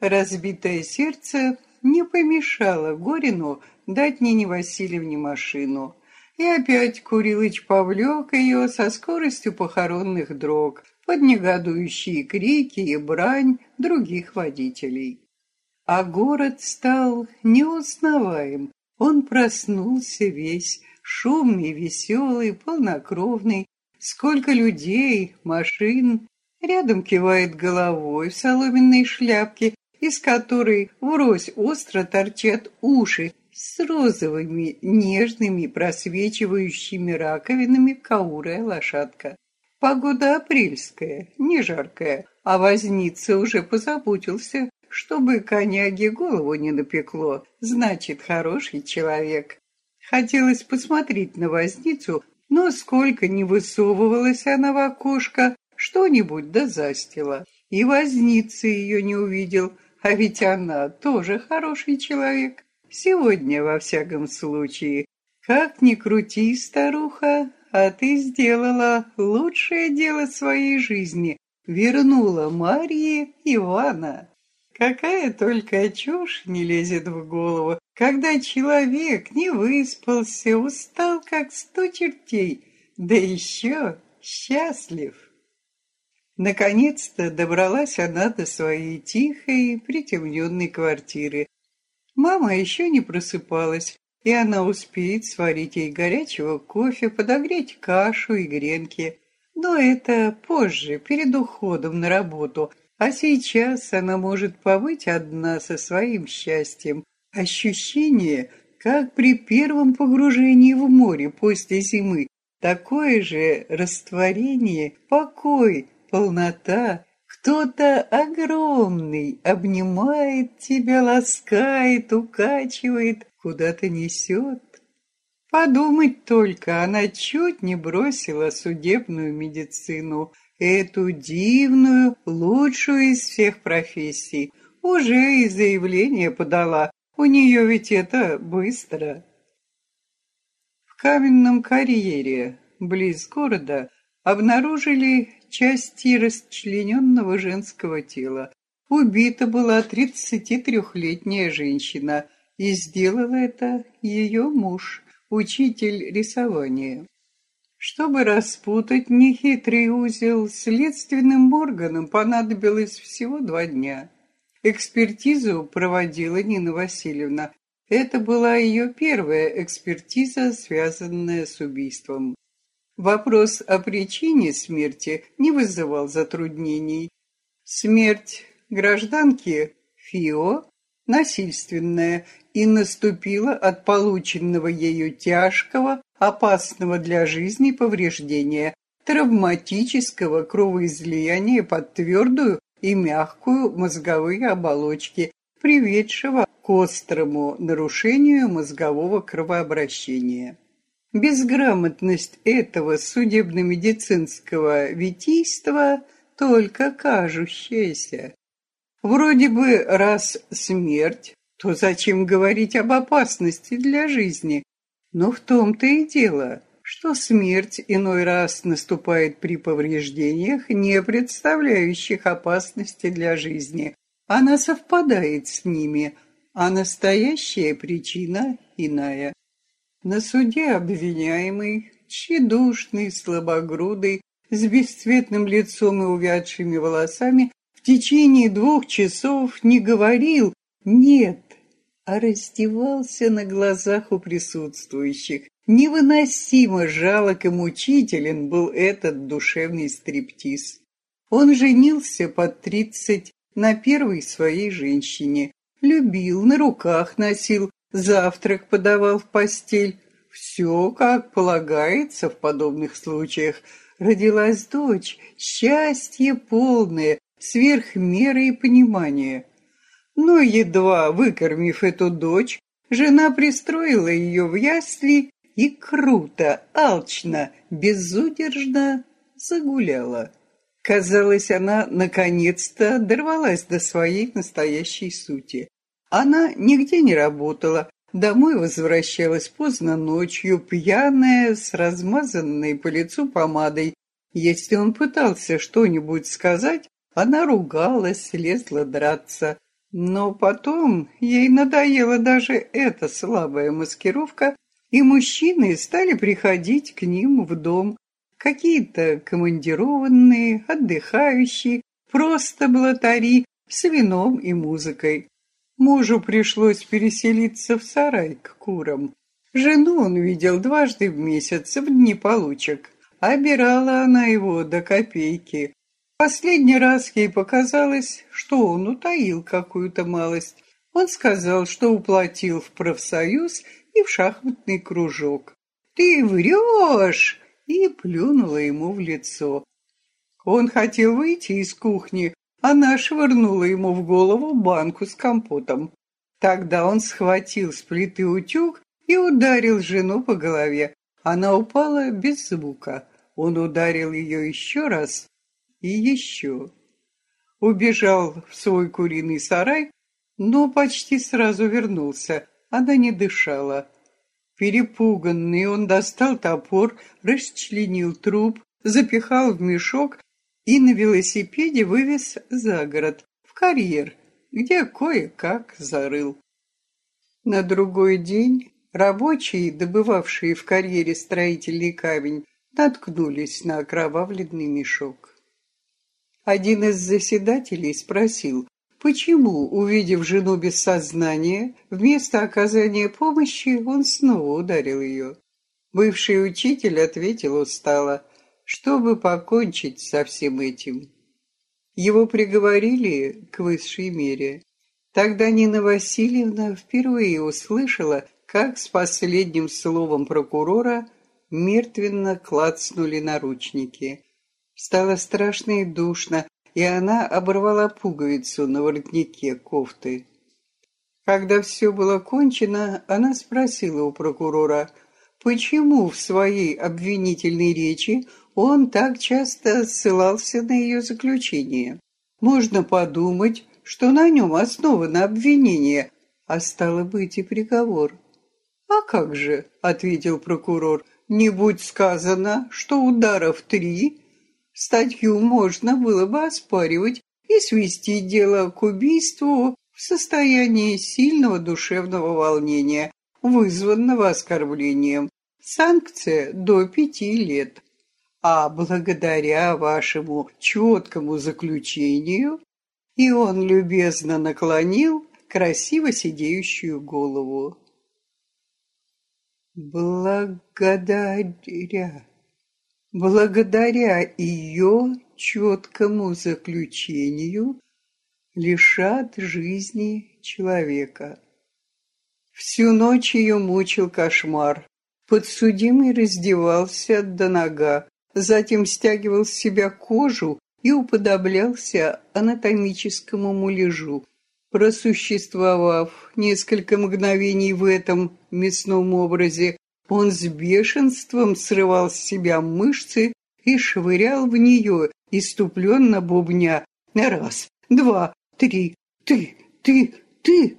Разбитое сердце не помешало Горину дать Нине Васильевне машину. И опять Курилыч повлек ее со скоростью похоронных дрог под негодующие крики и брань других водителей. А город стал неузнаваем. Он проснулся весь, шумный, веселый, полнокровный. Сколько людей, машин. Рядом кивает головой в соломенной шляпке, из которой врозь остро торчат уши с розовыми, нежными, просвечивающими раковинами каурая лошадка. Погода апрельская, не жаркая, а возница уже позаботился, чтобы коняге голову не напекло, значит, хороший человек. Хотелось посмотреть на возницу, но сколько не высовывалась она в окошко, что-нибудь да застила. И возница ее не увидел, а ведь она тоже хороший человек. Сегодня, во всяком случае. Как ни крути, старуха, а ты сделала лучшее дело своей жизни. Вернула Марье Ивана. Какая только чушь не лезет в голову, когда человек не выспался, устал как сто чертей, да еще счастлив. Наконец-то добралась она до своей тихой, притемненной квартиры. Мама еще не просыпалась, и она успеет сварить ей горячего кофе, подогреть кашу и гренки. Но это позже, перед уходом на работу – а сейчас она может побыть одна со своим счастьем. Ощущение, как при первом погружении в море после зимы. Такое же растворение, покой, полнота. Кто-то огромный обнимает тебя, ласкает, укачивает, куда-то несет. Подумать только, она чуть не бросила судебную медицину – эту дивную, лучшую из всех профессий. Уже и заявление подала. У нее ведь это быстро. В каменном карьере, близ города, обнаружили части расчлененного женского тела. Убита была 33-летняя женщина, и сделал это ее муж, учитель рисования. Чтобы распутать нехитрый узел, следственным органам понадобилось всего два дня. Экспертизу проводила Нина Васильевна. Это была ее первая экспертиза, связанная с убийством. Вопрос о причине смерти не вызывал затруднений. Смерть гражданки Фио насильственная и наступила от полученного ею тяжкого опасного для жизни повреждения, травматического кровоизлияния под твердую и мягкую мозговые оболочки, приведшего к острому нарушению мозгового кровообращения. Безграмотность этого судебно-медицинского витийства только кажущаяся. Вроде бы раз смерть, то зачем говорить об опасности для жизни? Но в том-то и дело, что смерть иной раз наступает при повреждениях, не представляющих опасности для жизни. Она совпадает с ними, а настоящая причина иная. На суде обвиняемый, тщедушный, слабогрудый, с бесцветным лицом и увядшими волосами, в течение двух часов не говорил «нет», а раздевался на глазах у присутствующих. Невыносимо жалок и мучителен был этот душевный стриптиз. Он женился под тридцать на первой своей женщине, любил, на руках носил, завтрак подавал в постель. Все, как полагается в подобных случаях. Родилась дочь, счастье полное, сверх меры и понимания. Но едва выкормив эту дочь, жена пристроила ее в ясли и круто, алчно, безудержно загуляла. Казалось, она наконец-то дорвалась до своей настоящей сути. Она нигде не работала, домой возвращалась поздно ночью, пьяная, с размазанной по лицу помадой. Если он пытался что-нибудь сказать, она ругалась, лезла драться. Но потом ей надоела даже эта слабая маскировка, и мужчины стали приходить к ним в дом. Какие-то командированные, отдыхающие, просто блатари с вином и музыкой. Мужу пришлось переселиться в сарай к курам. Жену он видел дважды в месяц в дни получек. Обирала она его до копейки. Последний раз ей показалось, что он утаил какую-то малость. Он сказал, что уплатил в профсоюз и в шахматный кружок. «Ты врешь!» и плюнула ему в лицо. Он хотел выйти из кухни, она швырнула ему в голову банку с компотом. Тогда он схватил с плиты утюг и ударил жену по голове. Она упала без звука. Он ударил ее еще раз и еще. Убежал в свой куриный сарай, но почти сразу вернулся. Она не дышала. Перепуганный он достал топор, расчленил труп, запихал в мешок и на велосипеде вывез за город, в карьер, где кое-как зарыл. На другой день рабочие, добывавшие в карьере строительный камень, наткнулись на окровавленный мешок. Один из заседателей спросил, почему, увидев жену без сознания, вместо оказания помощи он снова ударил ее. Бывший учитель ответил устало, чтобы покончить со всем этим. Его приговорили к высшей мере. Тогда Нина Васильевна впервые услышала, как с последним словом прокурора мертвенно клацнули наручники. Стало страшно и душно, и она оборвала пуговицу на воротнике кофты. Когда все было кончено, она спросила у прокурора, почему в своей обвинительной речи он так часто ссылался на ее заключение. Можно подумать, что на нем основано обвинение, а стало быть и приговор. «А как же?» — ответил прокурор. «Не будь сказано, что ударов три, Статью можно было бы оспаривать и свести дело к убийству в состоянии сильного душевного волнения, вызванного оскорблением. Санкция до пяти лет. А благодаря вашему четкому заключению и он любезно наклонил красиво сидеющую голову. Благодаря благодаря ее четкому заключению лишат жизни человека. Всю ночь ее мучил кошмар. Подсудимый раздевался до нога, затем стягивал с себя кожу и уподоблялся анатомическому муляжу. Просуществовав несколько мгновений в этом мясном образе, он с бешенством срывал с себя мышцы и швырял в нее, иступленно бубня. Раз, два, три, ты, ты, ты.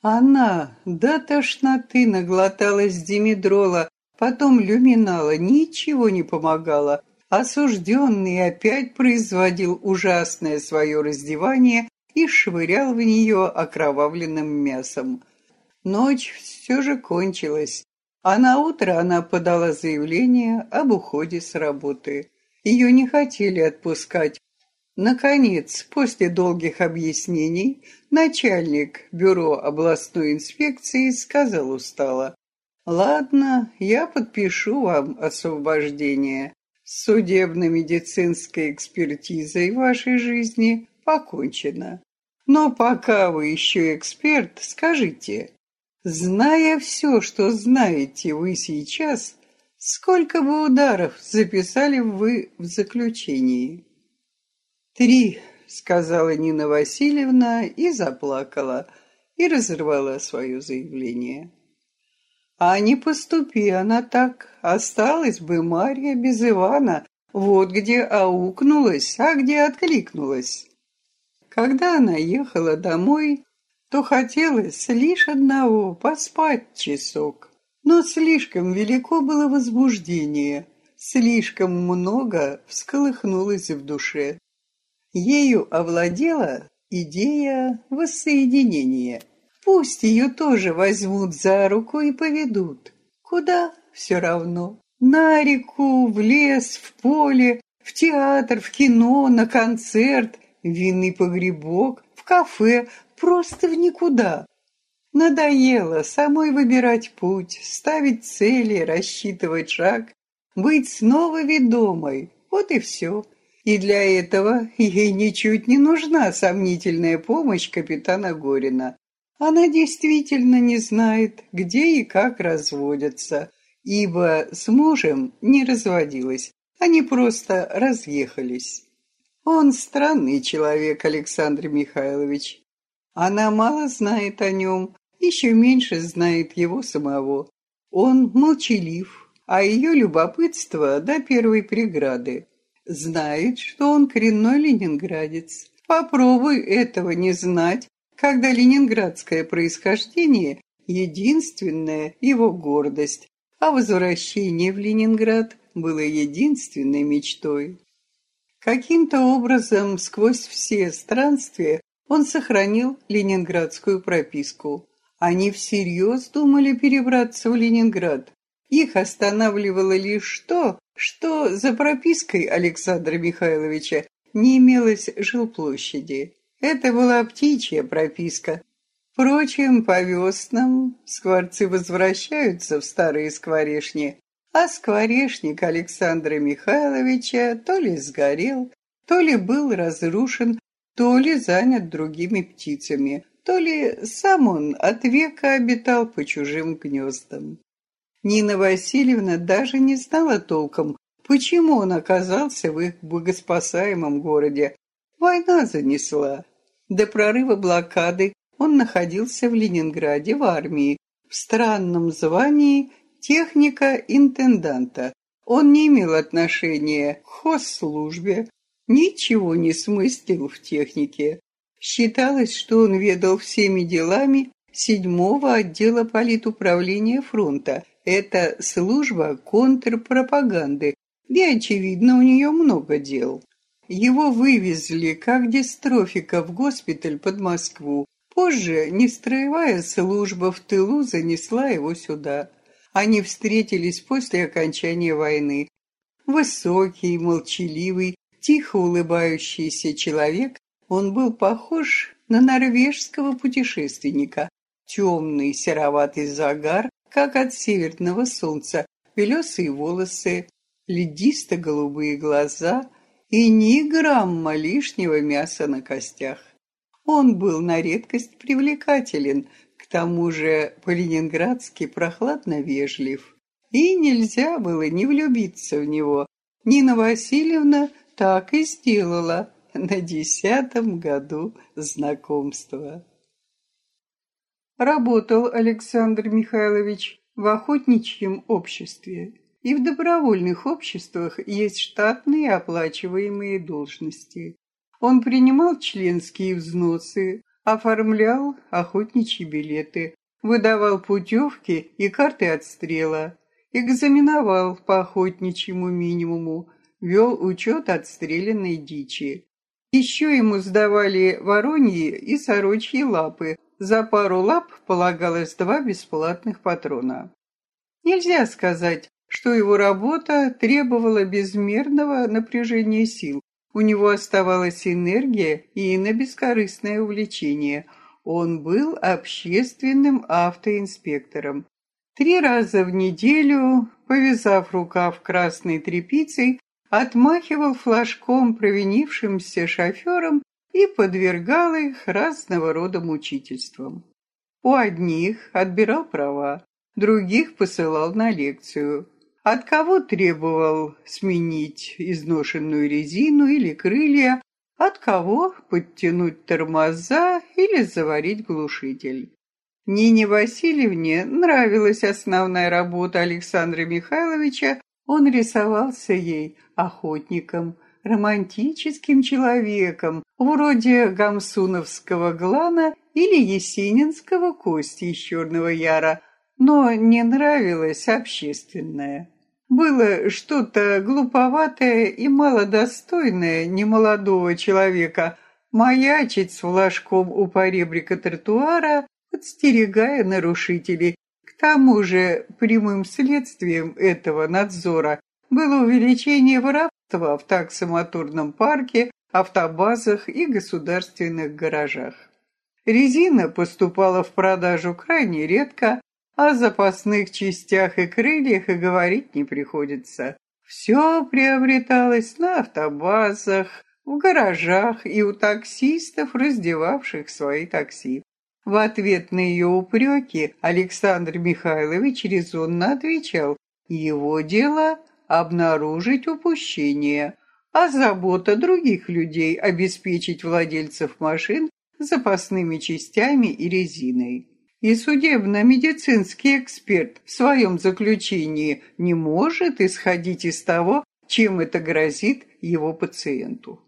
Она до тошноты наглоталась димедрола, потом люминала, ничего не помогало. Осужденный опять производил ужасное свое раздевание и швырял в нее окровавленным мясом. Ночь все же кончилась. А на утро она подала заявление об уходе с работы. Ее не хотели отпускать. Наконец, после долгих объяснений, начальник бюро областной инспекции сказал устало, «Ладно, я подпишу вам освобождение. С судебно-медицинской экспертизой вашей жизни покончено. Но пока вы еще эксперт, скажите, Зная все, что знаете вы сейчас, сколько бы ударов записали вы в заключении? Три, сказала Нина Васильевна и заплакала, и разорвала свое заявление. А не поступи она так, осталась бы Марья без Ивана, вот где аукнулась, а где откликнулась. Когда она ехала домой, то хотелось лишь одного — поспать часок. Но слишком велико было возбуждение, слишком много всколыхнулось в душе. Ею овладела Идея воссоединения. Пусть ее тоже возьмут за руку и поведут. Куда? Все равно. На реку, в лес, в поле, в театр, в кино, на концерт, винный погребок, в кафе, просто в никуда. Надоело самой выбирать путь, ставить цели, рассчитывать шаг, быть снова ведомой. Вот и все. И для этого ей ничуть не нужна сомнительная помощь капитана Горина. Она действительно не знает, где и как разводятся, ибо с мужем не разводилась, они просто разъехались. Он странный человек, Александр Михайлович. Она мало знает о нем, еще меньше знает его самого. Он молчалив, а ее любопытство до первой преграды. Знает, что он коренной ленинградец. Попробуй этого не знать, когда ленинградское происхождение – единственная его гордость, а возвращение в Ленинград было единственной мечтой. Каким-то образом сквозь все странствия он сохранил ленинградскую прописку. Они всерьез думали перебраться в Ленинград. Их останавливало лишь то, что за пропиской Александра Михайловича не имелось жилплощади. Это была птичья прописка. Впрочем, по веснам скворцы возвращаются в старые скворешни, а скворечник Александра Михайловича то ли сгорел, то ли был разрушен, то ли занят другими птицами, то ли сам он от века обитал по чужим гнездам. Нина Васильевна даже не знала толком, почему он оказался в их богоспасаемом городе. Война занесла. До прорыва блокады он находился в Ленинграде в армии, в странном звании техника-интенданта. Он не имел отношения к хозслужбе, ничего не смыслил в технике. Считалось, что он ведал всеми делами седьмого отдела политуправления фронта. Это служба контрпропаганды, где, очевидно, у нее много дел. Его вывезли как дистрофика в госпиталь под Москву. Позже нестроевая служба в тылу занесла его сюда. Они встретились после окончания войны. Высокий, молчаливый, тихо улыбающийся человек он был похож на норвежского путешественника. Темный сероватый загар, как от северного солнца, белесые волосы, ледисто-голубые глаза и ни грамма лишнего мяса на костях. Он был на редкость привлекателен, к тому же по-ленинградски прохладно вежлив. И нельзя было не влюбиться в него. Нина Васильевна так и сделала, на десятом году знакомства. Работал Александр Михайлович в охотничьем обществе, и в добровольных обществах есть штатные оплачиваемые должности. Он принимал членские взносы, оформлял охотничьи билеты, выдавал путевки и карты отстрела, экзаменовал по охотничьему минимуму, вел учет отстрелянной дичи. Еще ему сдавали вороньи и сорочьи лапы. За пару лап полагалось два бесплатных патрона. Нельзя сказать, что его работа требовала безмерного напряжения сил. У него оставалась энергия и на бескорыстное увлечение. Он был общественным автоинспектором. Три раза в неделю, повязав рукав красной тряпицей, отмахивал флажком провинившимся шоферам и подвергал их разного рода мучительствам. У одних отбирал права, других посылал на лекцию. От кого требовал сменить изношенную резину или крылья, от кого подтянуть тормоза или заварить глушитель. Нине Васильевне нравилась основная работа Александра Михайловича он рисовался ей охотником, романтическим человеком, вроде гамсуновского Глана или есенинского Кости из Черного Яра, но не нравилось общественное. Было что-то глуповатое и малодостойное немолодого человека, маячить с флажком у поребрика тротуара, подстерегая нарушителей. К тому же прямым следствием этого надзора было увеличение воровства в таксомоторном парке, автобазах и государственных гаражах. Резина поступала в продажу крайне редко, о запасных частях и крыльях и говорить не приходится. Все приобреталось на автобазах, в гаражах и у таксистов, раздевавших свои такси. В ответ на ее упреки Александр Михайлович резонно отвечал, его дело обнаружить упущение, а забота других людей обеспечить владельцев машин запасными частями и резиной. И судебно-медицинский эксперт в своем заключении не может исходить из того, чем это грозит его пациенту.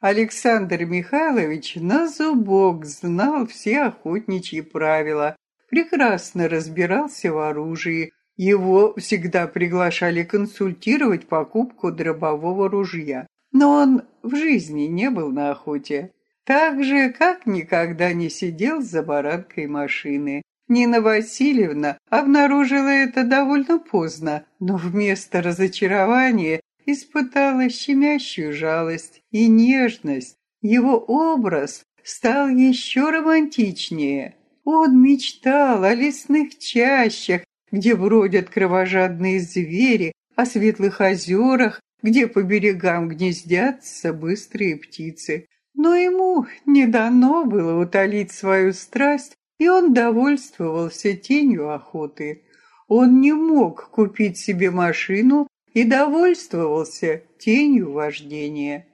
Александр Михайлович на зубок знал все охотничьи правила, прекрасно разбирался в оружии, его всегда приглашали консультировать покупку дробового ружья. Но он в жизни не был на охоте. Так же, как никогда не сидел за баранкой машины. Нина Васильевна обнаружила это довольно поздно, но вместо разочарования испытала щемящую жалость и нежность. Его образ стал еще романтичнее. Он мечтал о лесных чащах, где бродят кровожадные звери, о светлых озерах, где по берегам гнездятся быстрые птицы. Но ему не дано было утолить свою страсть, и он довольствовался тенью охоты. Он не мог купить себе машину и довольствовался тенью вождения.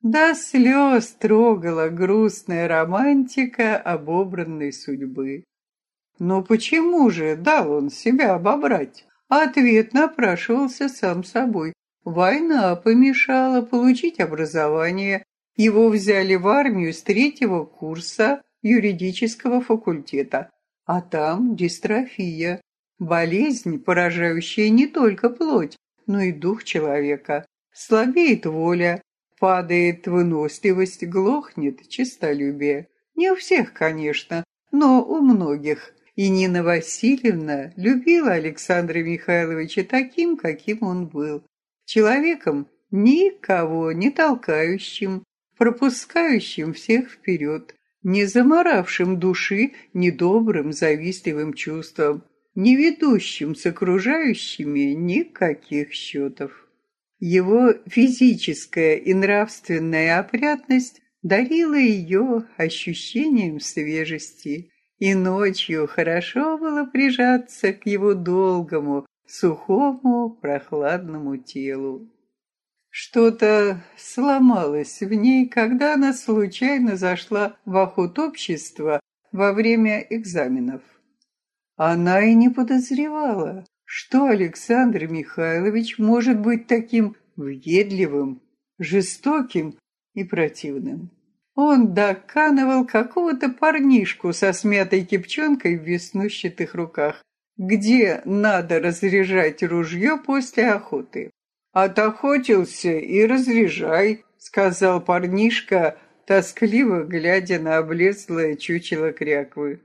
До слез трогала грустная романтика обобранной судьбы. Но почему же дал он себя обобрать? Ответ напрашивался сам собой. Война помешала получить образование, его взяли в армию с третьего курса юридического факультета, а там дистрофия, болезнь, поражающая не только плоть, но и дух человека. Слабеет воля, падает выносливость, глохнет честолюбие. Не у всех, конечно, но у многих. И Нина Васильевна любила Александра Михайловича таким, каким он был. Человеком, никого не толкающим, пропускающим всех вперед, не заморавшим души недобрым, завистливым чувством, не ведущим с окружающими никаких счетов. Его физическая и нравственная опрятность дарила ее ощущением свежести, и ночью хорошо было прижаться к его долгому, сухому, прохладному телу. Что-то сломалось в ней, когда она случайно зашла в охот общества во время экзаменов. Она и не подозревала, что Александр Михайлович может быть таким въедливым, жестоким и противным. Он доканывал какого-то парнишку со смятой кипчонкой в веснущатых руках, где надо разряжать ружье после охоты. «Отохотился и разряжай», — сказал парнишка, тоскливо глядя на облезлое чучело кряквы.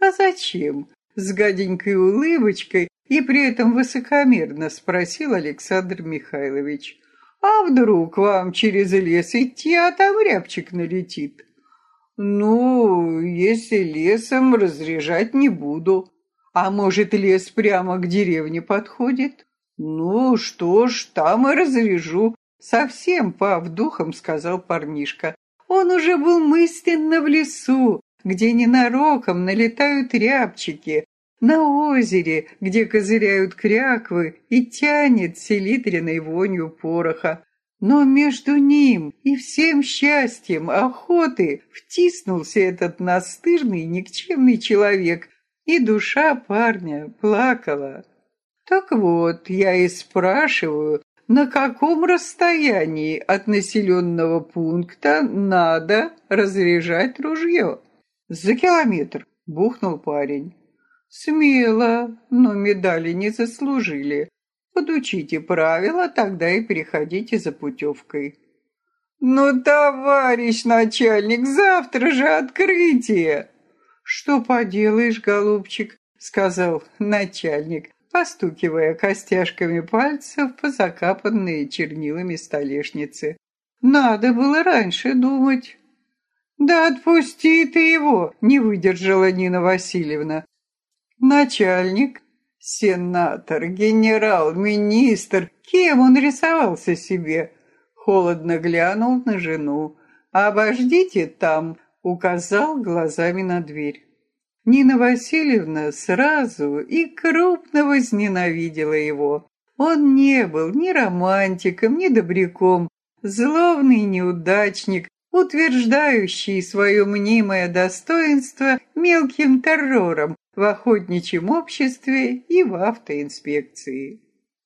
«А зачем?» — с гаденькой улыбочкой и при этом высокомерно спросил Александр Михайлович. «А вдруг вам через лес идти, а там рябчик налетит?» «Ну, если лесом разряжать не буду. А может, лес прямо к деревне подходит?» «Ну что ж, там и разрежу», — совсем пав духом сказал парнишка. Он уже был мысленно в лесу, где ненароком налетают рябчики, на озере, где козыряют кряквы и тянет селитряной вонью пороха. Но между ним и всем счастьем охоты втиснулся этот настырный никчемный человек, и душа парня плакала. Так вот, я и спрашиваю, на каком расстоянии от населенного пункта надо разряжать ружье? За километр, бухнул парень. Смело, но медали не заслужили. Подучите правила, тогда и приходите за путевкой. «Ну, товарищ начальник, завтра же открытие!» «Что поделаешь, голубчик?» — сказал начальник, постукивая костяшками пальцев по закапанной чернилами столешнице. «Надо было раньше думать». «Да отпусти ты его!» — не выдержала Нина Васильевна. Начальник, сенатор, генерал, министр, кем он рисовался себе? Холодно глянул на жену. «Обождите там», — указал глазами на дверь. Нина Васильевна сразу и крупно возненавидела его. Он не был ни романтиком, ни добряком, злобный неудачник, утверждающий свое мнимое достоинство мелким террором в охотничьем обществе и в автоинспекции.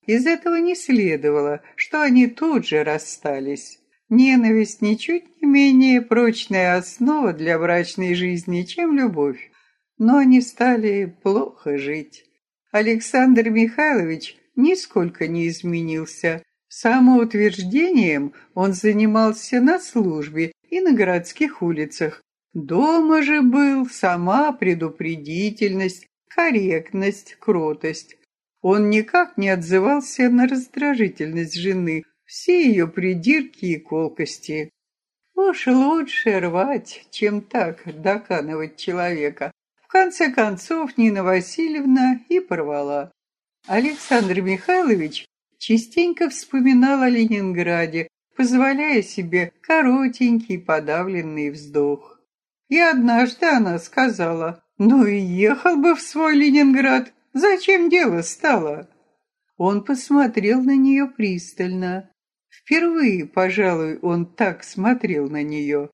Из этого не следовало, что они тут же расстались. Ненависть ничуть не менее прочная основа для брачной жизни, чем любовь. Но они стали плохо жить. Александр Михайлович нисколько не изменился. Самоутверждением он занимался на службе и на городских улицах. Дома же был сама предупредительность, корректность, кротость. Он никак не отзывался на раздражительность жены, все ее придирки и колкости. Уж лучше рвать, чем так доканывать человека. Конце концов Нина Васильевна и порвала. Александр Михайлович частенько вспоминал о Ленинграде, позволяя себе коротенький подавленный вздох. И однажды она сказала, «Ну и ехал бы в свой Ленинград, зачем дело стало?» Он посмотрел на нее пристально. Впервые, пожалуй, он так смотрел на нее.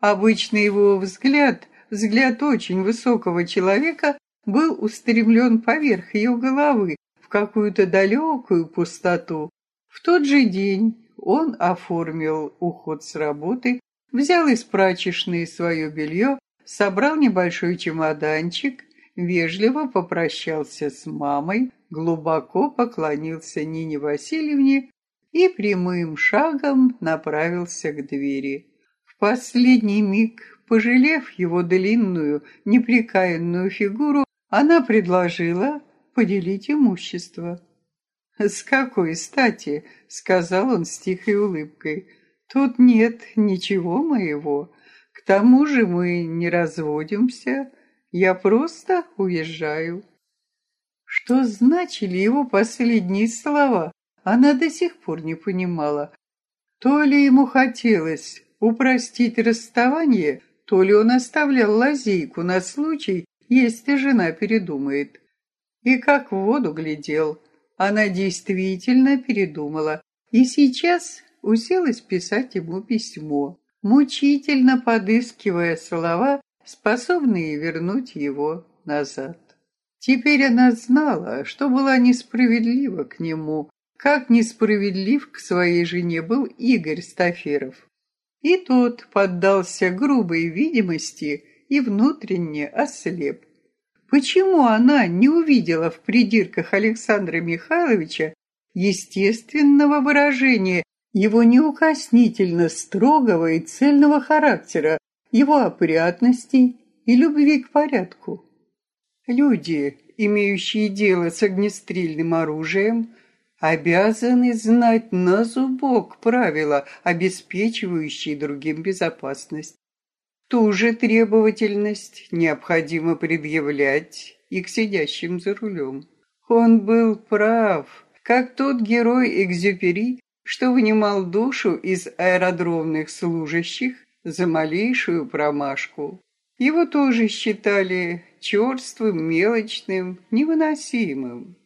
Обычно его взгляд, взгляд очень высокого человека, был устремлен поверх ее головы, в какую-то далекую пустоту. В тот же день он оформил уход с работы, взял из прачечной свое белье, собрал небольшой чемоданчик, вежливо попрощался с мамой, глубоко поклонился Нине Васильевне и прямым шагом направился к двери. В последний миг, пожалев его длинную, неприкаянную фигуру, она предложила поделить имущество. «С какой стати?» — сказал он с тихой улыбкой. «Тут нет ничего моего. К тому же мы не разводимся. Я просто уезжаю». Что значили его последние слова, она до сих пор не понимала. То ли ему хотелось упростить расставание, то ли он оставлял лазейку на случай, если жена передумает. И как в воду глядел — она действительно передумала и сейчас уселась писать ему письмо, мучительно подыскивая слова, способные вернуть его назад. Теперь она знала, что была несправедлива к нему, как несправедлив к своей жене был Игорь Стаферов. И тот поддался грубой видимости и внутренне ослеп. Почему она не увидела в придирках Александра Михайловича естественного выражения его неукоснительно строгого и цельного характера, его опрятности и любви к порядку? Люди, имеющие дело с огнестрельным оружием, обязаны знать на зубок правила, обеспечивающие другим безопасность. Ту же требовательность необходимо предъявлять и к сидящим за рулем. Он был прав, как тот герой Экзюпери, что вынимал душу из аэродромных служащих за малейшую промашку. Его тоже считали черствым, мелочным, невыносимым.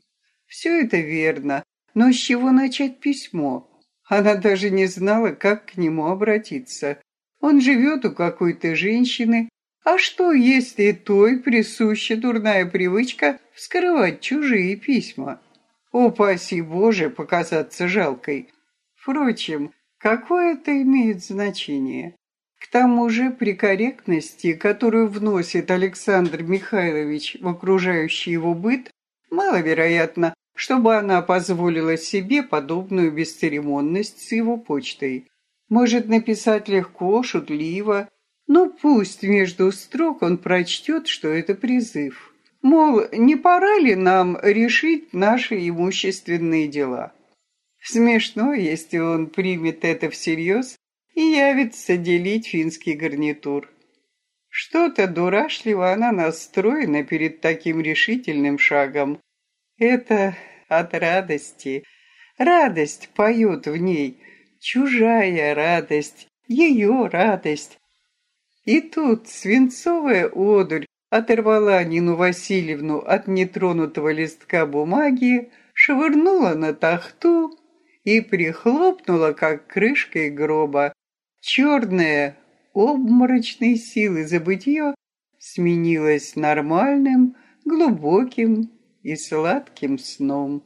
Все это верно, но с чего начать письмо? Она даже не знала, как к нему обратиться. Он живет у какой-то женщины. А что, если той присуща дурная привычка вскрывать чужие письма? Упаси Боже, показаться жалкой. Впрочем, какое это имеет значение? К тому же при корректности, которую вносит Александр Михайлович в окружающий его быт, маловероятно, чтобы она позволила себе подобную бесцеремонность с его почтой. Может написать легко, шутливо, но пусть между строк он прочтет, что это призыв. Мол, не пора ли нам решить наши имущественные дела? Смешно, если он примет это всерьез и явится делить финский гарнитур. Что-то дурашливо она настроена перед таким решительным шагом. Это от радости. Радость поет в ней, чужая радость, ее радость. И тут свинцовая одурь оторвала Нину Васильевну от нетронутого листка бумаги, швырнула на тахту и прихлопнула, как крышкой гроба. Черная, обморочной силы забытье сменилось нормальным, глубоким и сладким сном.